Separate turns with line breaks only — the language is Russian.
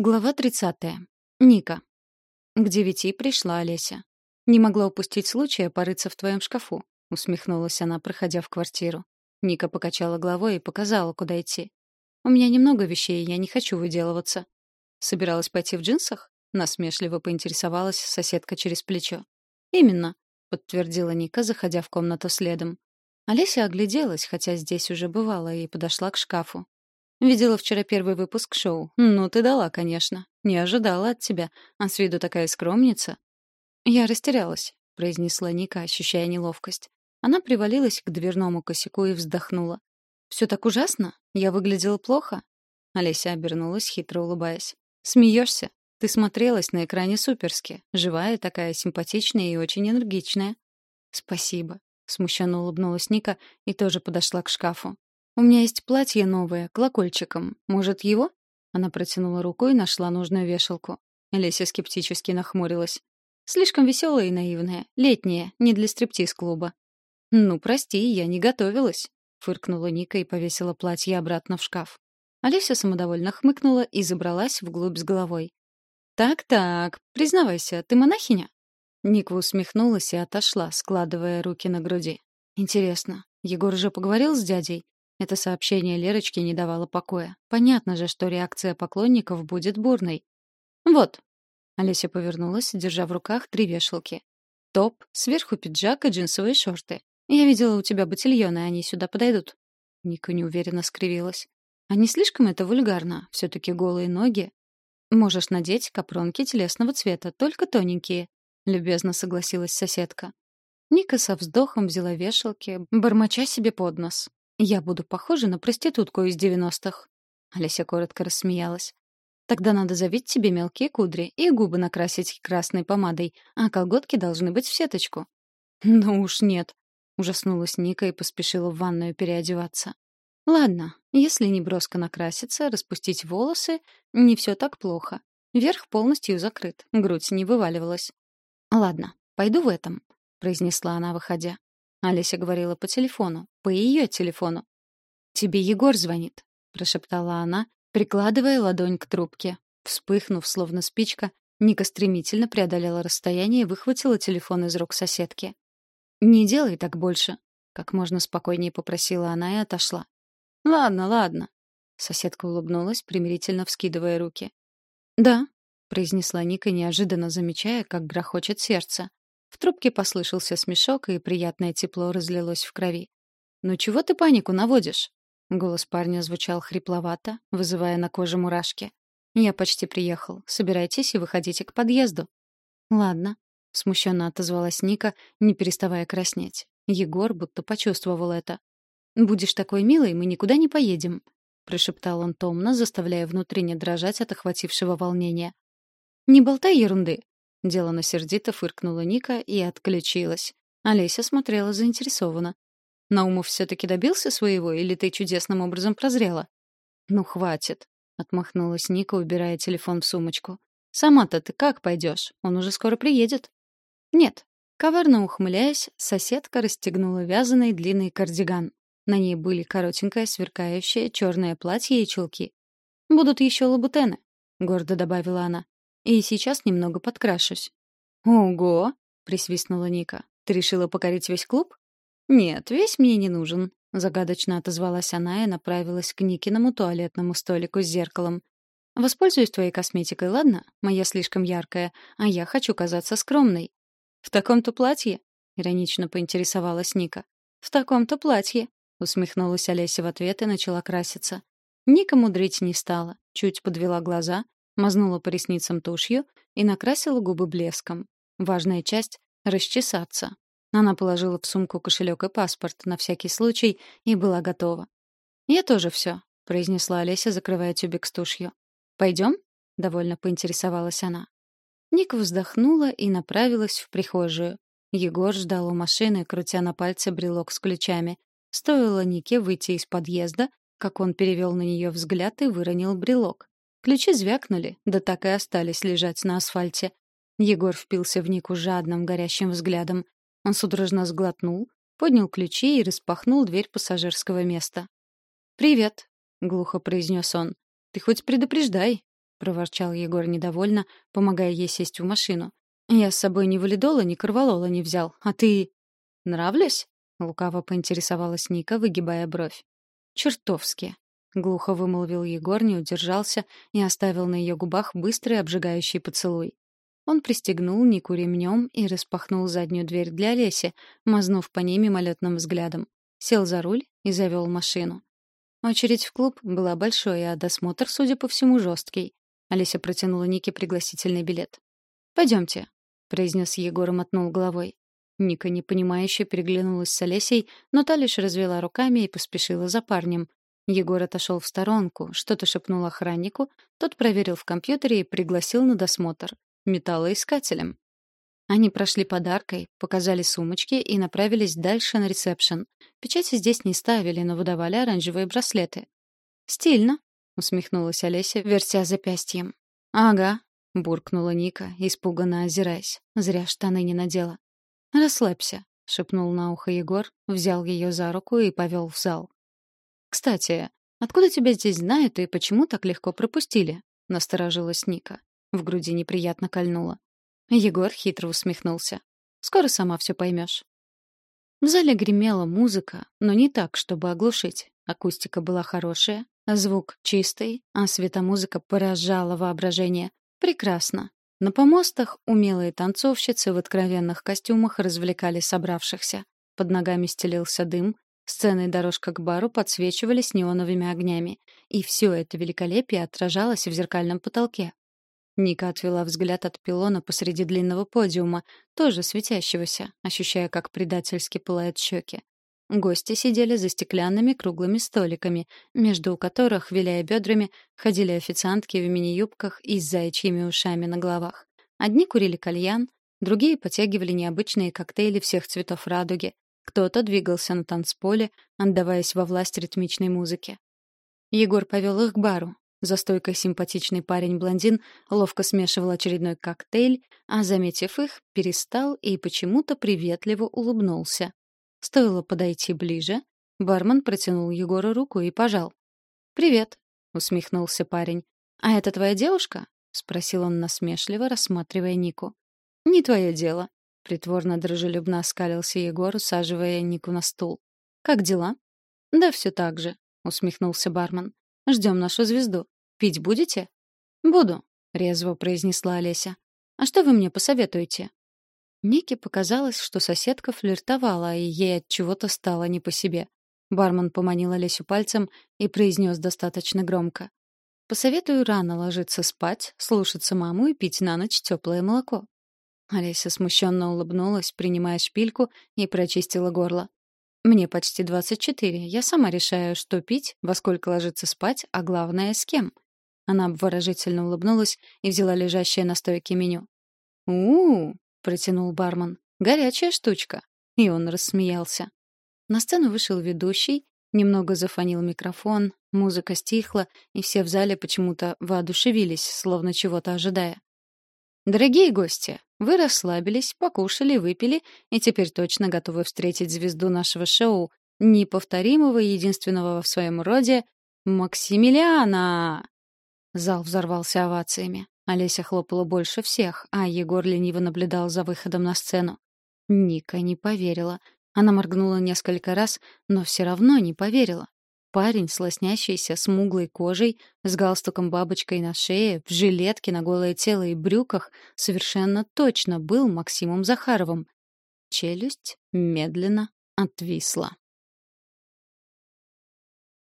Глава 30. Ника. К девяти пришла Олеся. «Не могла упустить случая порыться в твоем шкафу», — усмехнулась она, проходя в квартиру. Ника покачала головой и показала, куда идти. «У меня немного вещей, я не хочу выделываться». «Собиралась пойти в джинсах?» — насмешливо поинтересовалась соседка через плечо. «Именно», — подтвердила Ника, заходя в комнату следом. Олеся огляделась, хотя здесь уже бывала, и подошла к шкафу. Видела вчера первый выпуск шоу. Ну, ты дала, конечно. Не ожидала от тебя. А с виду такая скромница. Я растерялась, произнесла Ника, ощущая неловкость. Она привалилась к дверному косяку и вздохнула. Все так ужасно? Я выглядела плохо? Олеся обернулась, хитро улыбаясь. Смеешься? Ты смотрелась на экране суперски. Живая такая, симпатичная и очень энергичная. Спасибо. Смущенно улыбнулась Ника и тоже подошла к шкафу. «У меня есть платье новое, колокольчиком. Может, его?» Она протянула руку и нашла нужную вешалку. Леся скептически нахмурилась. «Слишком веселая и наивная. Летняя, не для стриптиз-клуба». «Ну, прости, я не готовилась», — фыркнула Ника и повесила платье обратно в шкаф. Олеся самодовольно хмыкнула и забралась вглубь с головой. «Так-так, признавайся, ты монахиня?» Ника усмехнулась и отошла, складывая руки на груди. «Интересно, Егор уже поговорил с дядей? Это сообщение Лерочки не давало покоя. Понятно же, что реакция поклонников будет бурной. «Вот». Олеся повернулась, держа в руках три вешалки. «Топ, сверху пиджак и джинсовые шорты. Я видела у тебя ботильоны, они сюда подойдут». Ника неуверенно скривилась. «А не слишком это вульгарно? Все-таки голые ноги. Можешь надеть капронки телесного цвета, только тоненькие», — любезно согласилась соседка. Ника со вздохом взяла вешалки, бормоча себе под нос. Я буду похожа на проститутку из девяностых. Олеся коротко рассмеялась. Тогда надо завить тебе мелкие кудри и губы накрасить красной помадой, а колготки должны быть в сеточку. Ну уж нет. Ужаснулась Ника и поспешила в ванную переодеваться. Ладно, если не броско накраситься, распустить волосы, не все так плохо. Верх полностью закрыт, грудь не вываливалась. Ладно, пойду в этом, произнесла она, выходя. Олеся говорила по телефону, по ее телефону. «Тебе Егор звонит», — прошептала она, прикладывая ладонь к трубке. Вспыхнув, словно спичка, Ника стремительно преодолела расстояние и выхватила телефон из рук соседки. «Не делай так больше», — как можно спокойнее попросила она и отошла. «Ладно, ладно», — соседка улыбнулась, примирительно вскидывая руки. «Да», — произнесла Ника, неожиданно замечая, как грохочет сердце. В трубке послышался смешок, и приятное тепло разлилось в крови. «Ну чего ты панику наводишь?» Голос парня звучал хрипловато, вызывая на коже мурашки. «Я почти приехал. Собирайтесь и выходите к подъезду». «Ладно», — смущенно отозвалась Ника, не переставая краснеть. Егор будто почувствовал это. «Будешь такой милой, мы никуда не поедем», — прошептал он томно, заставляя внутренне дрожать от охватившего волнения. «Не болтай ерунды», Делано сердито фыркнула Ника и отключилась. Олеся смотрела заинтересованно. «Наумов все-таки добился своего, или ты чудесным образом прозрела?» «Ну, хватит», — отмахнулась Ника, убирая телефон в сумочку. «Сама-то ты как пойдешь? Он уже скоро приедет». «Нет». Коварно ухмыляясь, соседка расстегнула вязаный длинный кардиган. На ней были коротенькое, сверкающее черное платье и чулки. «Будут еще лабутены», — гордо добавила она. И сейчас немного подкрашусь. «Ого!» — присвистнула Ника. «Ты решила покорить весь клуб?» «Нет, весь мне не нужен», — загадочно отозвалась она и направилась к Никиному туалетному столику с зеркалом. «Воспользуюсь твоей косметикой, ладно? Моя слишком яркая, а я хочу казаться скромной». «В таком-то платье?» — иронично поинтересовалась Ника. «В таком-то платье», — усмехнулась Олеся в ответ и начала краситься. Ника мудрить не стала, чуть подвела глаза, мазнула по ресницам тушью и накрасила губы блеском. Важная часть — расчесаться. Она положила в сумку кошелек и паспорт на всякий случай и была готова. «Я тоже все», — произнесла Олеся, закрывая тюбик с тушью. «Пойдем?» — довольно поинтересовалась она. Ника вздохнула и направилась в прихожую. Егор ждал у машины, крутя на пальце брелок с ключами. Стоило Нике выйти из подъезда, как он перевел на нее взгляд и выронил брелок. Ключи звякнули, да так и остались лежать на асфальте. Егор впился в Нику жадным, горящим взглядом. Он судорожно сглотнул, поднял ключи и распахнул дверь пассажирского места. «Привет», — глухо произнес он. «Ты хоть предупреждай». — проворчал Егор недовольно, помогая ей сесть в машину. «Я с собой ни валидола, ни корвалола не взял, а ты...» «Нравлюсь?» — лукаво поинтересовалась Ника, выгибая бровь. «Чертовски!» — глухо вымолвил Егор, не удержался и оставил на ее губах быстрый обжигающий поцелуй. Он пристегнул Нику ремнем и распахнул заднюю дверь для Олеси, мазнув по ней мимолетным взглядом. Сел за руль и завел машину. Очередь в клуб была большой, а досмотр, судя по всему, жесткий. Олеся протянула Нике пригласительный билет. «Пойдемте», — произнес Егор и мотнул головой. Ника непонимающе переглянулась с Олесей, но та лишь развела руками и поспешила за парнем. Егор отошел в сторонку, что-то шепнул охраннику, тот проверил в компьютере и пригласил на досмотр. Металлоискателем. Они прошли подаркой, показали сумочки и направились дальше на ресепшн. Печати здесь не ставили, но выдавали оранжевые браслеты. «Стильно», — усмехнулась Олеся, вертя запястьем. «Ага», — буркнула Ника, испуганно озираясь. Зря штаны не надела. «Расслабься», — шепнул на ухо Егор, взял ее за руку и повел в зал. «Кстати, откуда тебя здесь знают и почему так легко пропустили?» — насторожилась Ника. В груди неприятно кольнуло. Егор хитро усмехнулся. «Скоро сама все поймешь». В зале гремела музыка, но не так, чтобы оглушить. Акустика была хорошая, звук чистый, а светомузыка поражала воображение. Прекрасно. На помостах умелые танцовщицы в откровенных костюмах развлекали собравшихся. Под ногами стелился дым, сцены и дорожка к бару подсвечивались неоновыми огнями. И все это великолепие отражалось в зеркальном потолке. Ника отвела взгляд от пилона посреди длинного подиума, тоже светящегося, ощущая, как предательски пылают щеки. Гости сидели за стеклянными круглыми столиками, между которых, виляя бедрами, ходили официантки в мини-юбках и с заячьими ушами на головах. Одни курили кальян, другие потягивали необычные коктейли всех цветов радуги. Кто-то двигался на танцполе, отдаваясь во власть ритмичной музыки. Егор повел их к бару, за стойкой симпатичный парень-блондин ловко смешивал очередной коктейль, а, заметив их, перестал и почему-то приветливо улыбнулся. Стоило подойти ближе, бармен протянул Егору руку и пожал. «Привет», — усмехнулся парень. «А это твоя девушка?» — спросил он насмешливо, рассматривая Нику. «Не твое дело», — притворно дружелюбно оскалился Егор, усаживая Нику на стул. «Как дела?» «Да все так же», — усмехнулся бармен. Ждем нашу звезду. Пить будете?» «Буду», — резво произнесла Олеся. «А что вы мне посоветуете?» Нике показалось, что соседка флиртовала, и ей от чего-то стало не по себе. Бармен поманил Олесю пальцем и произнес достаточно громко. «Посоветую рано ложиться спать, слушаться маму и пить на ночь теплое молоко». Олеся смущенно улыбнулась, принимая шпильку, и прочистила горло. Мне почти 24. Я сама решаю, что пить, во сколько ложиться спать, а главное, с кем. Она обворожительно улыбнулась и взяла лежащее на стойке меню. у, -у, протянул бармен. «Горячая штучка». И он рассмеялся. На сцену вышел ведущий, немного зафонил микрофон, музыка стихла, и все в зале почему-то воодушевились, словно чего-то ожидая. Дорогие гости, вы расслабились, покушали, выпили и теперь точно готовы встретить звезду нашего шоу, неповторимого и единственного в своем роде Максимилиана. Зал взорвался овациями. Олеся хлопала больше всех, а Егор лениво наблюдал за выходом на сцену. Ника не поверила. Она моргнула несколько раз, но все равно не поверила. Парень с лоснящейся смуглой кожей, с галстуком-бабочкой на шее, в жилетке на голое тело и брюках совершенно точно был Максимом Захаровым. Челюсть медленно отвисла.